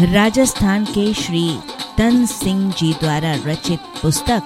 राजस्थान के श्री तन सिंह जी द्वारा रचित पुस्तक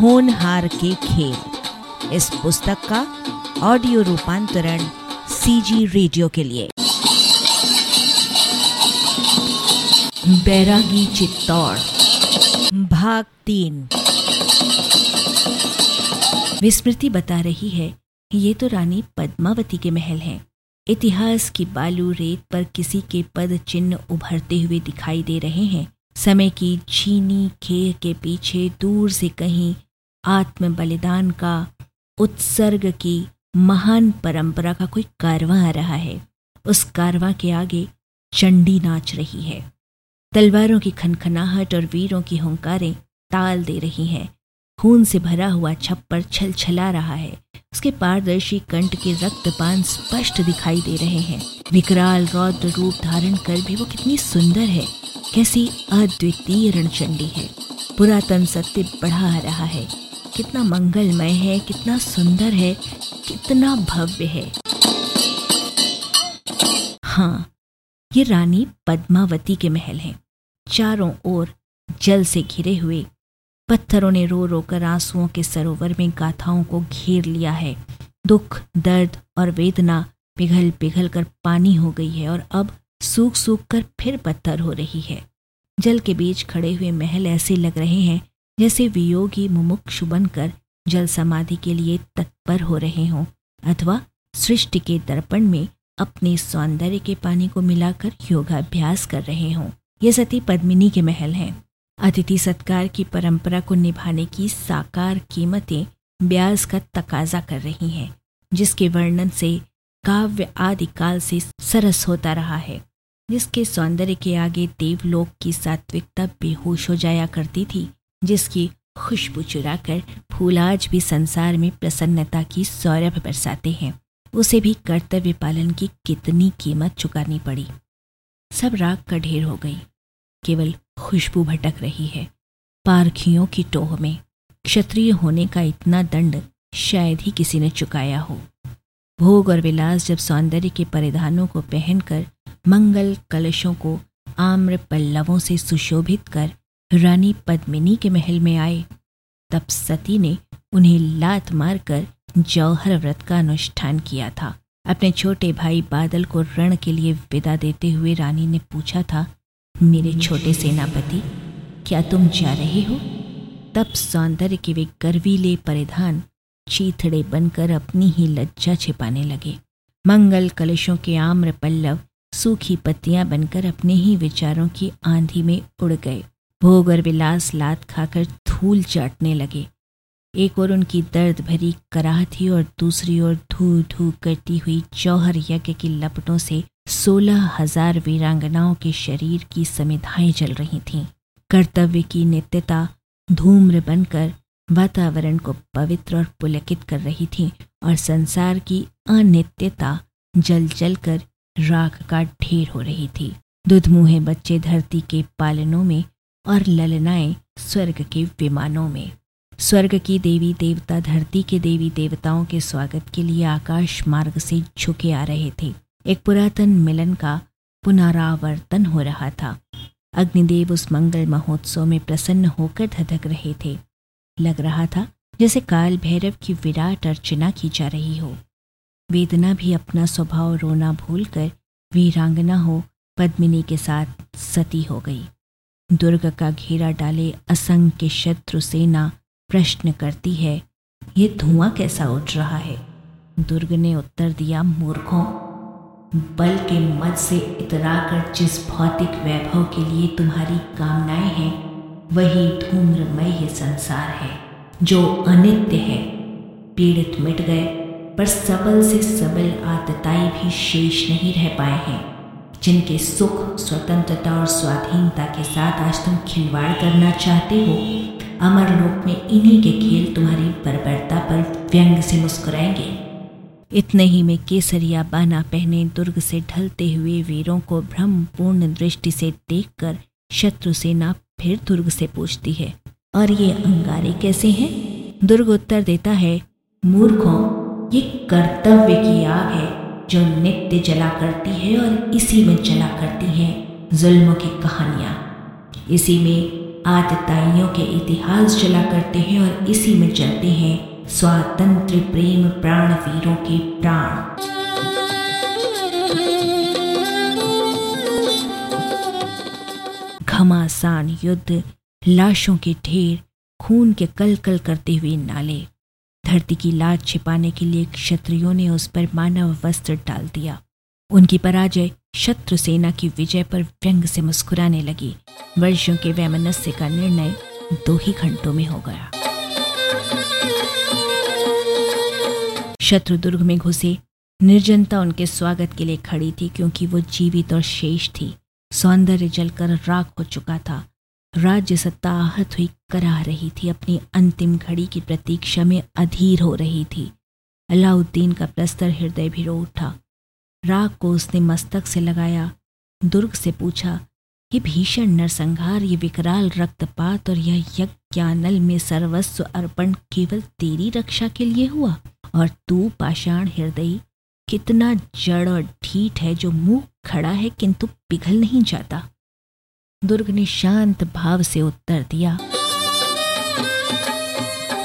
होनहार के खेल। इस पुस्तक का ऑडियो रूपांतरण सीजी रेडियो के लिए। बैरागी चित्तौड़, भाग तीन। विस्मृति बता रही है कि ये तो रानी पद्मावती के महल हैं। इतिहास की बालू रेत पर किसी के पद चिन्ह उभरते हुए दिखाई दे रहे हैं। समय की छीनी खेह के पीछे दूर से कहीं आत्म बलिदान का उत्सर्ग की महान परंपरा का कोई कारवां आ रहा है। उस कारवां के आगे चंडी नाच रही है। तलवारों की खनखनाहट और वीरों की हुंकारें ताल दे रही हैं। खून से भरा हुआ छप्पर छल छला रहा है। उसके पारदर्शी कंठ के रक्तपान स्पष्ट दिखाई दे रहे हैं। विकराल रौद्र रूप धारण कर भी वो कितनी सुंदर है। कैसी अद्वितीय रणचंडी है। पुरातन सत्य बढ़ा रहा है। कितना मंगलमय है, कितना सुंदर है, कितना भव्य है। हाँ ये रानी पद्मावती के महल हैं। चारों ओर जल से घिरे हुए पत्थरों ने रो रो कर आंसुओं के सरोवर में गाथाओं को घेर लिया है। दुख, दर्द और वेदना पिघल पिघल कर पानी हो गई है और अब सूख सूख कर फिर पत्थर हो रही है। जल के बीच खड़े हुए महल ऐसे लग रहे हैं जैसे वियोगी मुमुक्षु बनकर जल समाधि के लिए तत्पर हो रहे हों, अथवा सृष्टि के दर्पण में अपने सौंदर्य के पानी को मिलाकर योगाभ्यास कर रहे हों। ये सती पद्मिनी के महल हैं। अतिथि सत्कार की परंपरा को निभाने की साकार कीमतें ब्याज का तकाजा कर रही हैं, जिसके वर्णन से काव्य आदि काल से सरस होता रहा है, जिसके सौंदर्य के आगे देवलोक की सात्विकता बेहोश हो जाया करती थी, जिसकी खुशबू चुराकर फूल आज भी संसार में प्रसन्नता की सौरभ बरसाते हैं, उसे भी कर्तव्य पालन की कितनी कीमत चुकानी पड़ी। सब राग का ढेर हो गई। केवल खुशबू भटक रही है। पारखियों की टोह में क्षत्रिय होने का इतना दंड शायद ही किसी ने चुकाया हो। भोग और विलास जब सौंदर्य के परिधानों को पहनकर मंगल कलशों को आम्र पल्लवों से सुशोभित कर रानी पद्मिनी के महल में आए, तब सती ने उन्हें लात मारकर जौहर व्रत का अनुष्ठान किया था। अपने छोटे भाई बादल को रण के लिए विदा देते हुए रानी ने पूछा था मेरे छोटे सेनापति, क्या तुम जा रहे हो? तब सौंदर्य के वे गर्वीले परिधान चीथड़े बनकर अपनी ही लज्जा छिपाने लगे। मंगल कलशों के आम्र पल्लव सूखी पत्तियाँ बनकर अपने ही विचारों की आंधी में उड़ गए। भोग और विलास लात खाकर धूल चाटने लगे। एक और उनकी दर्द भरी कराह थी और दूसरी ओर धू धू करती हुई जौहर यज्ञ की लपटों से सोलह हज़ार वीरांगनाओं के शरीर की समिधाएँ जल रही थीं। कर्तव्य की नित्यता धूम्र बनकर वातावरण को पवित्र और पुलकित कर रही थी और संसार की अनित्यता जल जल कर राख का ढेर हो रही थी। दुधमुहे बच्चे धरती के पालनों में और ललनाएँ स्वर्ग के विमानों में। स्वर्ग की देवी देवता, धरती के देवी देवताओं के स्वागत के लिए आकाश मार्ग से झुके आ रहे थे। एक पुरातन मिलन का पुनरावर्तन हो रहा था। अग्निदेव उस मंगल महोत्सव में प्रसन्न होकर धधक रहे थे। लग रहा था जैसे काल भैरव की विराट अर्चना की जा रही हो। वेदना भी अपना स्वभाव रोना भूलकर वीरांगना हो, पद्मिनी के साथ सती हो गई। दुर्ग का घेरा डाले असंख्य शत्रु सेना प्रश्न करती है, ये धुआँ कैसा उठ रहा है? दुर्ग ने उत्तर दिया, मूर्खों बल के मत से इतरा कर जिस भौतिक वैभव के लिए तुम्हारी कामनाएँ हैं, वही धूम्रमय संसार है, जो अनित्य है। पीड़ित मिट गए, पर सबल से सबल आतताई भी शेष नहीं रह पाए हैं, जिनके सुख, स्वतंत्रता और स्वाधीनता के साथ आज तुम खिलवाड़ करना चाहते हो। अमर लोक में इन्हीं के खेल तुम्हारी बर्बरता पर व्यंग से मुस्कुराएँगे। इतने ही में केसरिया बाना पहने दुर्ग से ढलते हुए वीरों को भ्रमपूर्ण दृष्टि से देखकर शत्रु सेना फिर दुर्ग से पूछती है, और ये अंगारे कैसे हैं? दुर्ग उत्तर देता है, मूर्खों, ये कर्तव्य की आग है, जो नित्य जला करती है और इसी में जला करती है जुल्मों की कहानियाँ। इसी में आतताइयों के इतिहास चला करते हैं और इसी में चलते हैं स्वातंत्र प्रेम प्राण वीरों के प्राण। घमासान युद्ध, लाशों के ढेर, खून के कल कल करते हुए नाले। धरती की लाज छिपाने के लिए क्षत्रियों ने उस पर मानव वस्त्र डाल दिया। उनकी पराजय शत्रु सेना की विजय पर व्यंग से मुस्कुराने लगी। वर्षों के वैमनस्य का निर्णय दो ही घंटों में हो गया। शत्रु दुर्ग में घुसे। निर्जनता उनके स्वागत के लिए खड़ी थी क्योंकि वो जीवित और शेष थी। सौंदर्य जलकर राख हो चुका था। राज्य सत्ता आहत हुई, कराह रही थी। अपनी अंतिम घड़ी की प्रतीक्षा में अधीर हो रही थी। अलाउद्दीन का प्रस्तर हृदय भी रो उठा। राग को उसने मस्तक से लगाया। दुर्ग से पूछा ये भीषण नरसंहार, ये विकराल रक्तपात और यह यज्ञानल में सर्वस्व अर्पण केवल तेरी रक्षा के लिए हुआ? और तू पाषाण हृदय कितना जड़ और ढीठ है जो मुँह खड़ा है, किंतु पिघल नहीं जाता। दुर्ग ने शांत भाव से उत्तर दिया,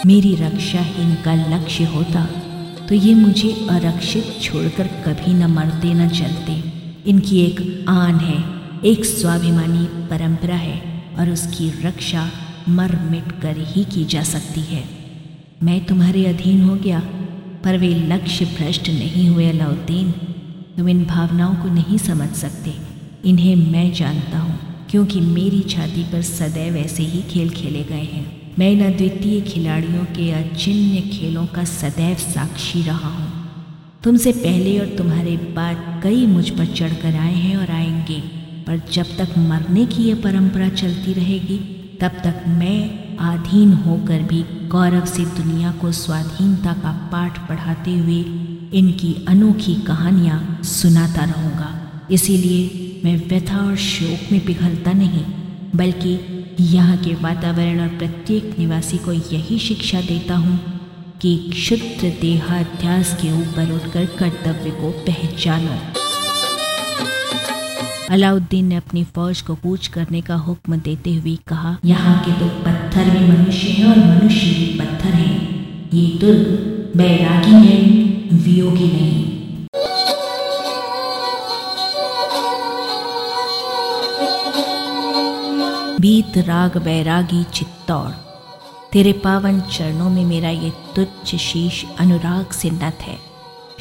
मेरी रक्षा ही इनका लक्ष्य होता तो ये मुझे अरक्षित छोड़कर कभी न मरते न चलते। इनकी एक आन है, एक स्वाभिमानी परंपरा है, और उसकी रक्षा मर मिट कर ही की जा सकती है। मैं तुम्हारे अधीन हो गया पर वे लक्ष्य भ्रष्ट नहीं हुए अलाउद्दीन। तुम इन भावनाओं को नहीं समझ सकते। इन्हें मैं जानता हूँ, क्योंकि मेरी छाती पर सदैव ऐसे ही खेल खेले गए हैं। मैं इन अद्वितीय खिलाड़ियों के अचिन्य खेलों का सदैव साक्षी रहा हूँ। तुमसे पहले और तुम्हारे बाद कई मुझ पर चढ़कर आए हैं और आएँगे, पर जब तक मरने की यह परंपरा चलती रहेगी, तब तक मैं आधीन होकर भी गौरव से दुनिया को स्वाधीनता का पाठ पढ़ाते हुए इनकी अनोखी कहानियाँ सुनाता रहूँगा। इसीलिए मैं व्यथा और शोक में पिघलता नहीं, बल्कि यहाँ के वातावरण और प्रत्येक निवासी को यही शिक्षा देता हूँ कि क्षुद्र देहाध्यास के ऊपर उठकर कर्तव्य को पहचानो। अलाउद्दीन ने अपनी फौज को कूच करने का हुक्म देते हुए कहा, यहाँ के तो पत्थर भी मनुष्य हैं और मनुष्य भी पत्थर हैं। ये दुर्ग बैरागी है वियोगी नहीं। बीत राग बैरागी चित्तौड़। तेरे पावन चरणों में मेरा ये तुच्छ शीश अनुराग से नत है।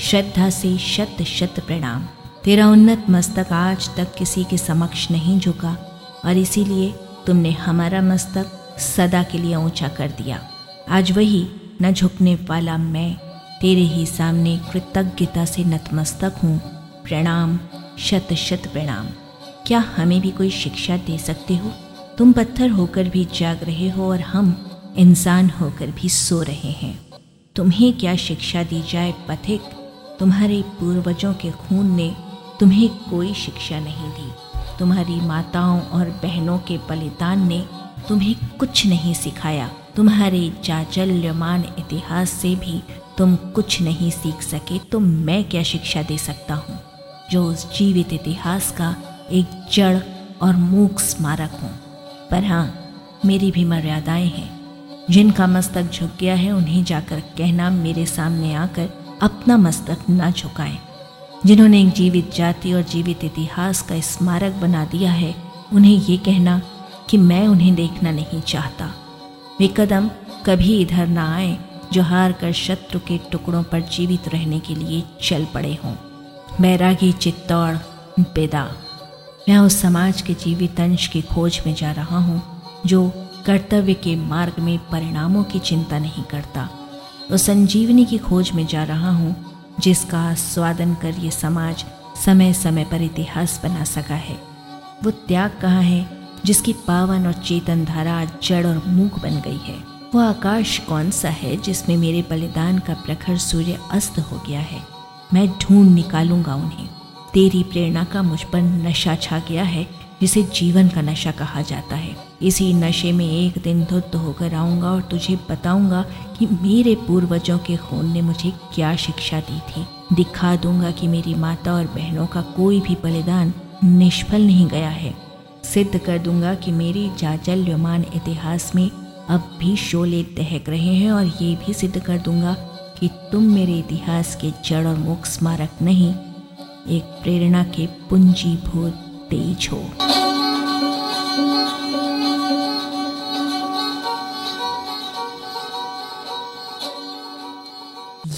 श्रद्धा से शत शत प्रणाम। तेरा उन्नत मस्तक आज तक किसी के समक्ष नहीं झुका, और इसीलिए तुमने हमारा मस्तक सदा के लिए ऊँचा कर दिया। आज वही न झुकने वाला मैं तेरे ही सामने कृतज्ञता से नतमस्तक हूँ। प्रणाम, शत शत प्रणाम। क्या हमें भी कोई शिक्षा दे सकते हो? तुम पत्थर होकर भी जाग रहे हो और हम इंसान होकर भी सो रहे हैं। तुम्हें क्या शिक्षा दी जाए पथिक? तुम्हारे पूर्वजों के खून ने तुम्हें कोई शिक्षा नहीं दी। तुम्हारी माताओं और बहनों के बलिदान ने तुम्हें कुछ नहीं सिखाया। तुम्हारे चाचल्यमान इतिहास से भी तुम कुछ नहीं सीख सके तो मैं क्या शिक्षा दे सकता हूँ, जो उस जीवित इतिहास का एक जड़ और मूक स्मारक हूँ? पर हाँ मेरी भी मर्यादाएँ हैं। जिनका मस्तक झुक गया है, उन्हें जाकर कहना मेरे सामने आकर अपना मस्तक ना झुकाएँ। जिन्होंने एक जीवित जाति और जीवित इतिहास का स्मारक बना दिया है, उन्हें ये कहना कि मैं उन्हें देखना नहीं चाहता। वे कदम कभी इधर ना आए जो हार कर शत्रु के टुकड़ों पर जीवित रहने के लिए चल पड़े हों। बैरागी, चित्तौड़, बेदा। मैं उस समाज के जीवित अंश की खोज में जा रहा हूँ, जो कर्तव्य के मार्ग में परिणामों की चिंता नहीं करता। उस संजीवनी की खोज में जा रहा हूँ जिसका स्वादन कर ये समाज समय समय पर इतिहास बना सका है। वो त्याग कहाँ है, जिसकी पावन और चेतन धारा जड़ और मूक बन गई है? वो आकाश कौन सा है, जिसमें मेरे बलिदान का प्रखर सूर्य अस्त हो गया है? मैं ढूंढ निकालूँगा उन्हें। तेरी प्रेरणा का मुझ पर नशा छा गया है जिसे जीवन का नशा कहा जाता है। इसी नशे में एक दिन धुत होकर आऊँगा और तुझे बताऊँगा कि मेरे पूर्वजों के खून ने मुझे क्या शिक्षा दी थी। दिखा दूँगा कि मेरी माता और बहनों का कोई भी बलिदान निष्फल नहीं गया है। सिद्ध कर दूँगा कि मेरी जाजल्यमान इतिहास में अब भी शोले दहक रहे हैं और ये भी सिद्ध कर दूँगा कि तुम मेरे इतिहास के जड़ और मुख स्मारक नहीं, एक प्रेरणा के पुंजीभूत तेज हो।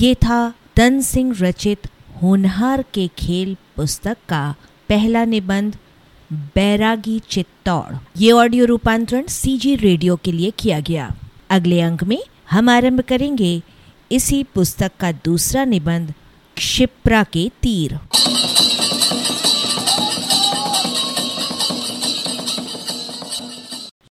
ये था दन सिंह रचित होनहार के खेल पुस्तक का पहला निबंध, बैरागी चित्तौड़। ये ऑडियो रूपांतरण सीजी रेडियो के लिए किया गया। अगले अंक में हम आरंभ करेंगे इसी पुस्तक का दूसरा निबंध, क्षिप्रा के तीर।